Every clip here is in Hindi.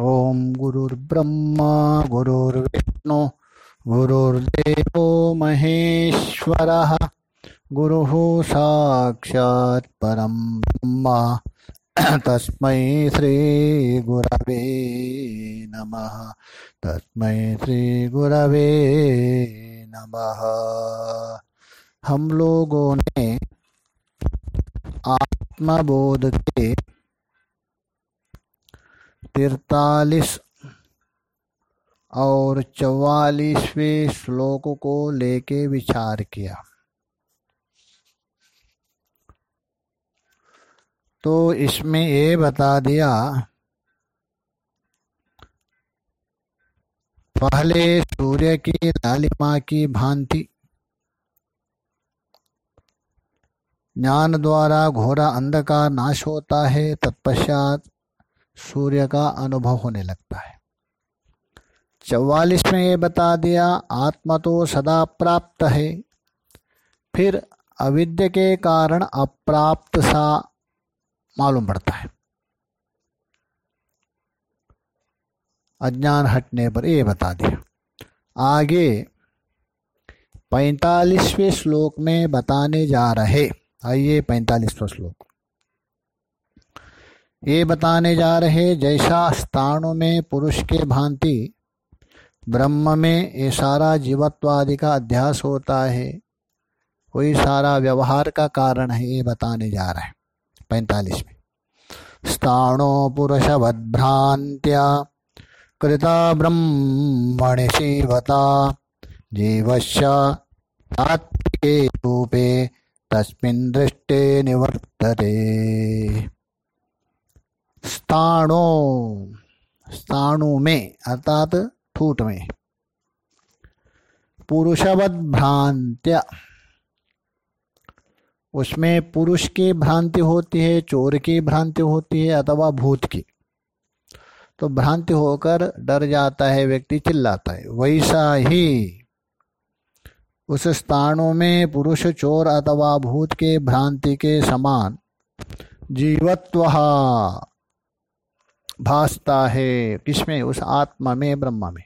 ॐ गुरुर्ब्रह्मा, गुरुर्विष्णु, गुरुर्देवो महेश्वरः। गुरुः साक्षात् परं ब्रह्म। तस्मै श्रीगुरवे नमः। तस्मै श्रीगुरवे नमः। हम लोगों ने आत्मबोध के तिरतालीस और चौवालीसवें श्लोक को लेके विचार किया। तो इसमें ये बता दिया, पहले सूर्य की लालिमा की भांति ज्ञान द्वारा घोरा अंधकार नाश होता है, तत्पश्चात सूर्य का अनुभव होने लगता है। चौवालीस में ये बता दिया, आत्मा तो सदा प्राप्त है। फिर अविद्य के कारण अप्राप्त सा मालूम पड़ता है। अज्ञान हटने पर ये बता दिया। आगे, पैतालीसवें श्लोक में बताने जा रहे। आइए, पैंतालीसवा श्लोक। ये बताने जा रहे जैसा स्थानों में पुरुष के भांति, ब्रह्म में ये सारा जीवत्वादि का अध्यास होता है। कोई सारा व्यवहार का कारण है, ये बताने जा रहे है। पैंतालीस में, स्थाणो पुरुषवद्भ्रांत्या कृता ब्रह्मण शिवता जीवश्च तात्विके रूपे तस्मिन् दृष्टे निवर्तते। स्थाणु स्थाणु में अर्थात ठूट में पुरुषवत भ्रांत्य उसमें पुरुष की भ्रांति होती है, चोर की भ्रांति होती है, अथवा भूत की। तो भ्रांति होकर डर जाता है, व्यक्ति चिल्लाता है। वैसा ही उस स्थानों में पुरुष, चोर अथवा भूत के भ्रांति के समान जीवत्व भासता है। किसमें? उस आत्मा में, ब्रह्मा में।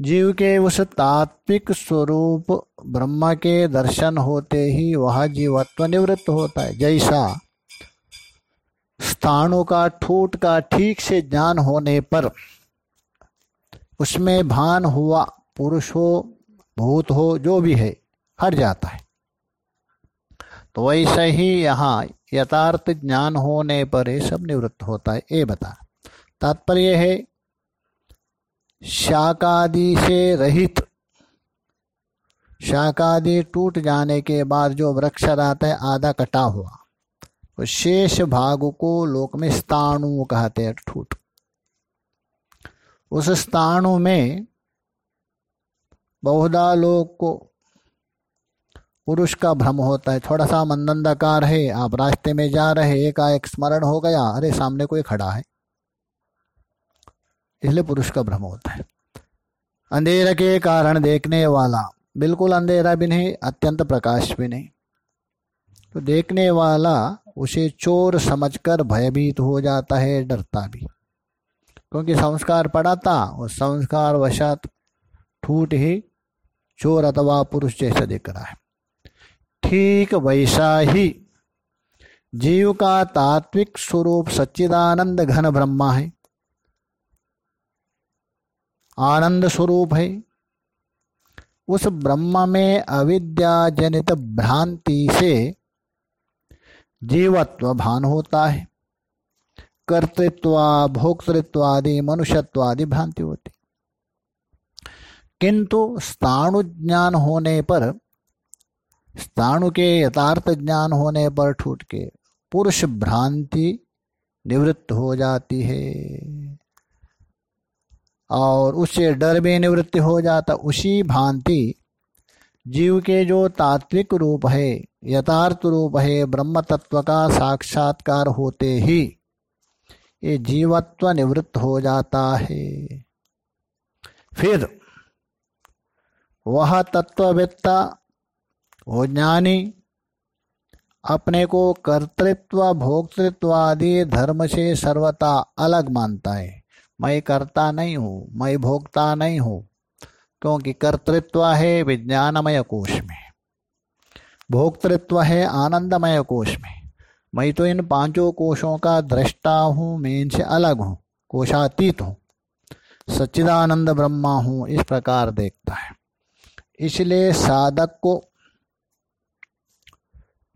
जीव के उस तात्विक स्वरूप ब्रह्मा के दर्शन होते ही वह जीवत्व निवृत्त होता है। जैसा स्थानों का, ठूट का ठीक से ज्ञान होने पर उसमें भान हुआ पुरुष हो, भूत हो, जो भी है हट जाता है। तो वैसे ही यहाँ यथार्थ ज्ञान होने पर ये सब निवृत्त होता है। ये बता। तात्पर्य है शाकादि से रहित। शाकादि टूट जाने के बाद जो वृक्ष रहता है, आधा कटा हुआ। तो शेष भाग को लोक में स्थाणु कहते हैं ठूट उस स्थाणु में बहुधा लोग को पुरुष का भ्रम होता है। थोड़ा सा मंदंदाकार है, आप रास्ते में जा रहे एक एक स्मरण हो गया, अरे सामने कोई खड़ा है। इसलिए पुरुष का भ्रम होता है। अंधेरा के कारण देखने वाला, बिल्कुल अंधेरा भी नहीं, अत्यंत प्रकाश भी नहीं। तो देखने वाला, उसे चोर समझकर भयभीत हो जाता है, डरता भी। क्योंकि संस्कार पड़ा था उस संस्कार वशात ठूट ही चोर अथवा पुरुष जैसा दिख रहा है। ठीक वैसा ही जीव का तात्विक स्वरूप सच्चिदानंद घन ब्रह्मा है। आनंद स्वरूप है। उस ब्रह्म में अविद्या जनित भ्रांति से जीवत्व भान होता है। कर्तृत्व, भोक्तृत्व आदि, मनुष्यत्व आदि भ्रांति होती। किंतु स्थाणु ज्ञान होने पर स्थाणु के यथार्थ ज्ञान होने पर ठूट के पुरुष भ्रांति निवृत्त हो जाती है। और उससे डर भी निवृत्ति हो जाता, उसी भांति जीव के जो तात्विक रूप है, यथार्थ रूप है ब्रह्म तत्व का साक्षात्कार होते ही ये जीवत्व निवृत्त हो जाता है। फिर वह तत्ववेत्ता वो ज्ञानी, अपने को कर्तृत्व, भोक्तृत्व आदि धर्म से सर्वता अलग मानता है। मैं करता नहीं हूँ, मैं भोगता नहीं हूँ, क्योंकि कर्तृत्व है विज्ञानमय कोश में। भोक्तृत्व है आनंदमय कोश में। मैं तो इन पाँचों कोशों का दृष्टा हूँ मैं इनसे अलग हूँ कोशातीत हूँ। सच्चिदानंद ब्रह्मा हूँ, इस प्रकार देखता है। इसलिए साधक को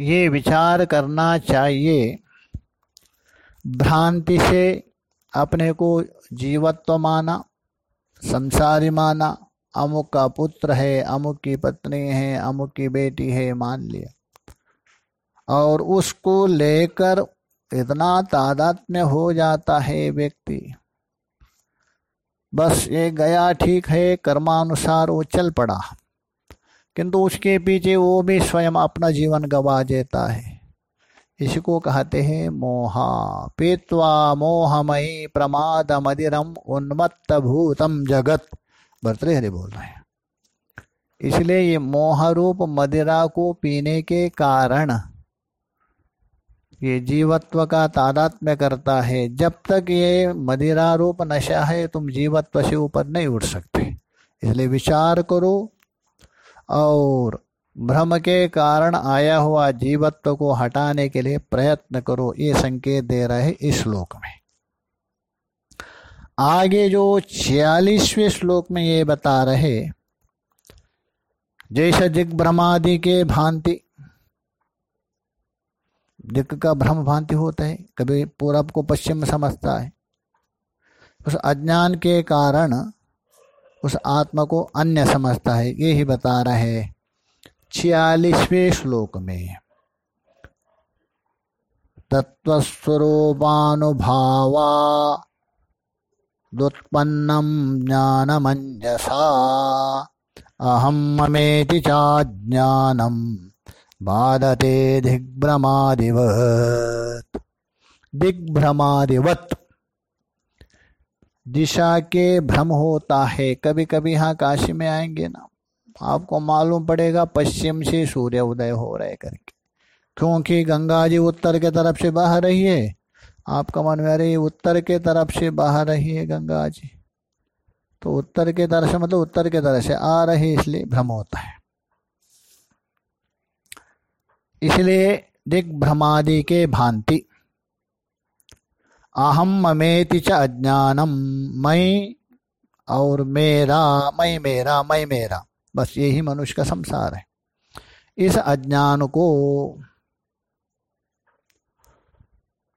ये विचार करना चाहिए। भ्रांति से अपने को जीवत्व माना, संसारी माना। अमुक का पुत्र है, अमुक की पत्नी है, अमुक की बेटी है, मान लिया। और उसको लेकर इतना तादाद में हो जाता है व्यक्ति। बस ये गया ठीक है, कर्मानुसार वो चल पड़ा। किंतु उसके पीछे वो भी स्वयं अपना जीवन गवा देता है। इसको कहते हैं मोहा। पीत्वा मोहमयी प्रमाद मदिरम उन्मत्त भूतम जगत। भर्तृहरि बोल रहे हैं। इसलिए ये मोह रूप मदिरा को पीने के कारण ये जीवत्व का तादात्म्य करता है। जब तक ये मदिरा रूप नशा है, तुम जीवत्व से ऊपर नहीं उठ सकते। इसलिए विचार करो और भ्रम के कारण आया हुआ जीवत्व को हटाने के लिए प्रयत्न करो, ये संकेत दे रहे इस श्लोक में। आगे जो छियालीसवें श्लोक में ये बता रहे, जैसे दिग्भ्रमादि के भांति दिक का भ्रम भांति होता है, कभी पूरब को पश्चिम समझता है। उस अज्ञान के कारण उस आत्मा को अन्य समझता है। ये ही बता रहे छियालीसवें श्लोक में। तत्वस्वरूपानुभावा दुत्पन्नम ज्ञानमंजसा अहम ममेति चाज्ञानम बाधते दिग्भ्रमादिवत। दिग्भ्रमादिवत। दिशा के भ्रम होता है। कभी कभी यहाँ काशी में आएँगे ना, आपको मालूम पड़ेगा पश्चिम से सूर्य उदय हो रहे करके। क्योंकि गंगा जी उत्तर के तरफ़ से बह रही है। आपका मन में रही उत्तर के तरफ़ से बह रही है गंगा जी। तो उत्तर के तरफ़ से मतलब उत्तर के तरफ़ से आ रही, इसलिए भ्रम होता है। इसलिए दिग्भ्रमादि के भांति अहम ममेति च अज्ञानम और मेरा मैं मेरा मैं मेरा। बस यही मनुष्य का संसार है। इस अज्ञान को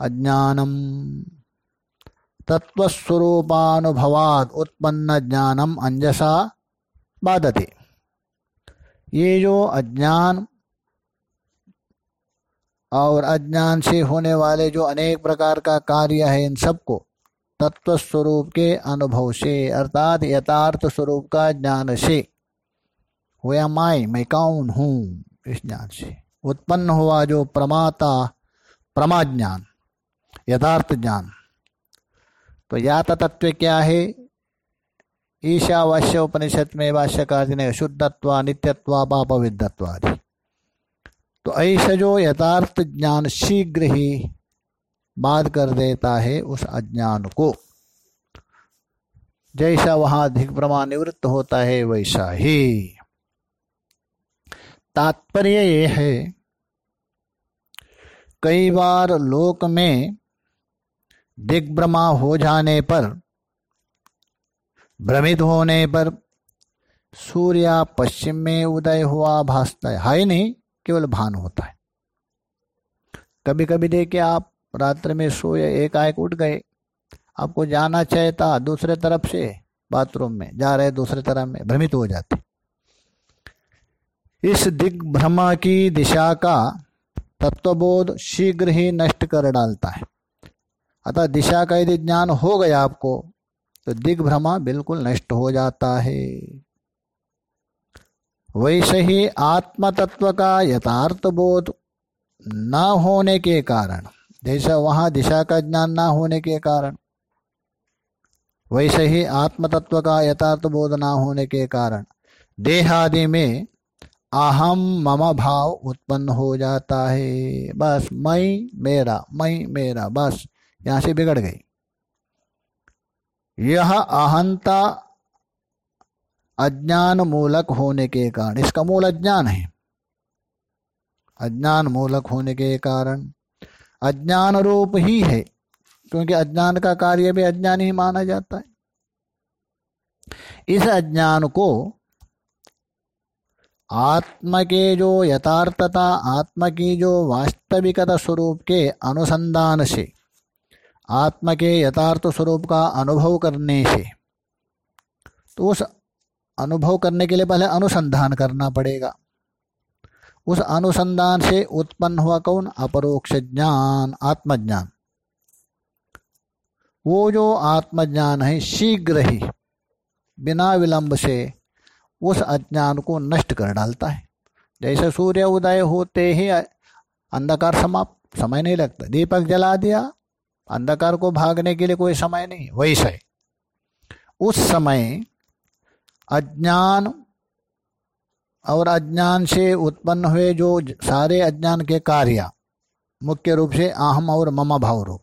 अज्ञानम तत्वस्वरूपानुभवाद उत्पन्न ज्ञानम अंजसा बाधते। ये जो अज्ञान और अज्ञान से होने वाले जो अनेक प्रकार का कार्य है इन सबको तत्व स्वरूप के अनुभव से, अर्थात यथार्थ स्वरूप का ज्ञान से। हुआ माई मैं कौन हूँ इस ज्ञान से? उत्पन्न हुआ जो प्रमाता प्रमा ज्ञान यथार्थ ज्ञान। तो यात तत्व क्या है? ईशावास्य उपनिषद में भाष्यकार ने शुद्धत्व, नित्यत्व पाप विद्धत्वादि तो ऐसे जो यथार्थ ज्ञान शीघ्र ही बाध कर देता है उस अज्ञान को। जैसा वहाँ अधिक प्रमाण निवृत्त होता है, वैसा ही। तात्पर्य ये है, कई बार लोक में दिग्भ्रमा हो जाने पर, भ्रमित होने पर, सूर्य पश्चिम में उदय हुआ, भासता है। हाई नहीं केवल भान होता है। कभी कभी देखिए आप रात्र में सोए, एक आयक उठ गए, आपको जाना चाहिए था दूसरे तरफ़ से बाथरूम में, जा रहे दूसरे तरफ़ में, भ्रमित हो जाते। इस दिग्भ्रमा की दिशा का तत्वबोध शीघ्र ही नष्ट कर डालता है। अतः दिशा का यदि ज्ञान हो गया आपको तो दिग्भ्रमा बिल्कुल नष्ट हो जाता है। वैसे ही आत्म तत्व का यथार्थ बोध न होने के कारण, जैसा वहाँ दिशा का ज्ञान ना होने के कारण, वैसे ही आत्म तत्व का यथार्थ बोध ना होने के कारण देहादि में अहम मम भाव उत्पन्न हो जाता है। बस मई मेरा मई मेरा, बस यहाँ से बिगड़ गई। यह अहंता अज्ञान मूलक होने के कारण, इसका मूल अज्ञान है। अज्ञान मूलक होने के कारण अज्ञान रूप ही है, क्योंकि अज्ञान का कार्य भी अज्ञान ही माना जाता है। इस अज्ञान को आत्म के जो यथार्थता, आत्म की जो वास्तविकता स्वरूप के अनुसंधान से, आत्म के यथार्थ स्वरूप का अनुभव करने से तो उस अनुभव करने के लिए पहले अनुसंधान करना पड़ेगा। उस अनुसंधान से उत्पन्न हुआ कौन? अपरोक्ष ज्ञान, आत्मज्ञान। वो जो आत्मज्ञान है, शीघ्र ही, बिना विलंब से, उस अज्ञान को नष्ट कर डालता है। जैसे सूर्य उदय होते ही अंधकार समाप्त, समय नहीं लगता। दीपक जला दिया, अंधकार को भागने के लिए कोई समय नहीं, वैसा। उस समय अज्ञान और अज्ञान से उत्पन्न हुए जो सारे अज्ञान के कार्य, मुख्य रूप से अहम और मम भाव रूप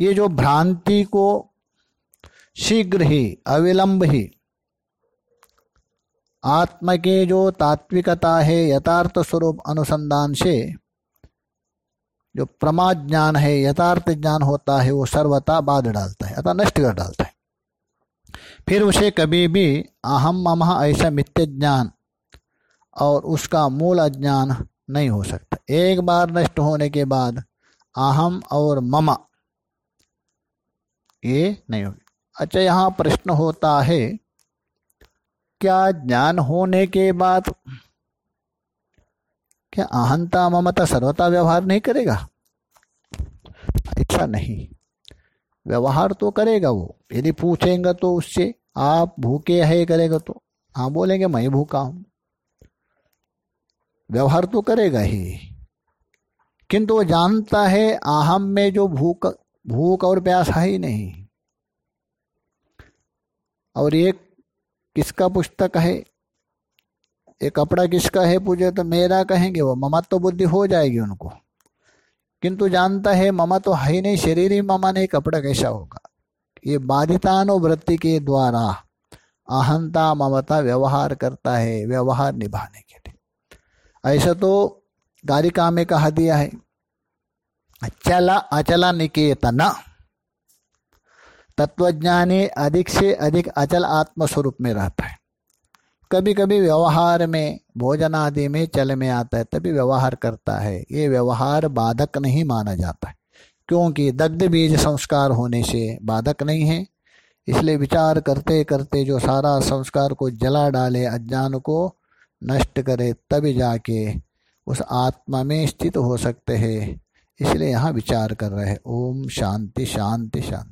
ये जो भ्रांति को शीघ्र ही, अविलंब ही, आत्म के जो तात्विकता है, यथार्थ स्वरूप अनुसंधान से जो प्रमाद ज्ञान है, यथार्थ ज्ञान होता है, वो सर्वता बाध डालता है, अतः नष्ट कर डालता है। फिर उसे कभी भी अहम मम ऐसा मित्य ज्ञान और उसका मूल अज्ञान नहीं हो सकता। एक बार नष्ट होने के बाद अहम और मम, ये नहीं होगी। अच्छा यहाँ प्रश्न होता है, क्या ज्ञान होने के बाद क्या अहंता ममता सर्वता व्यवहार नहीं करेगा? ऐसा नहीं। व्यवहार तो करेगा वो। यदि पूछेंगे तो उससे, आप भूखे है, करेगा तो। हाँ बोलेंगे, मैं भूखा हूँ। व्यवहार तो करेगा ही। किंतु वो जानता है आहम में जो भूख भूख और प्यास है ही नहीं। और एक किसका पुस्तक है? ये कपड़ा किसका है पूछे तो मेरा कहेंगे वो। ममत्व तो बुद्धि हो जाएगी उनको। किंतु जानता है ममा तो है नहीं, शरीर ही ममा नहीं, कपड़ा कैसा होगा? ये बाधितानुवृत्ति के द्वारा अहंता ममता व्यवहार करता है, व्यवहार निभाने के लिए। ऐसा तो गारिका में कहा दिया है, चला अचला निकेतन। तत्वज्ञानी अधिक से अधिक अचल आत्म स्वरूप में रहता है। कभी कभी व्यवहार में भोजन आदि में चल में आता है, तभी व्यवहार करता है। ये व्यवहार बाधक नहीं माना जाता है, क्योंकि दग्ध बीज संस्कार होने से बाधक नहीं है। इसलिए विचार करते करते जो सारा संस्कार को जला डाले, अज्ञान को नष्ट करे, तभी जाके उस आत्मा में स्थित हो सकते हैं। इसलिए यहाँ विचार कर रहे हैं। ओम शांति शांति शांति।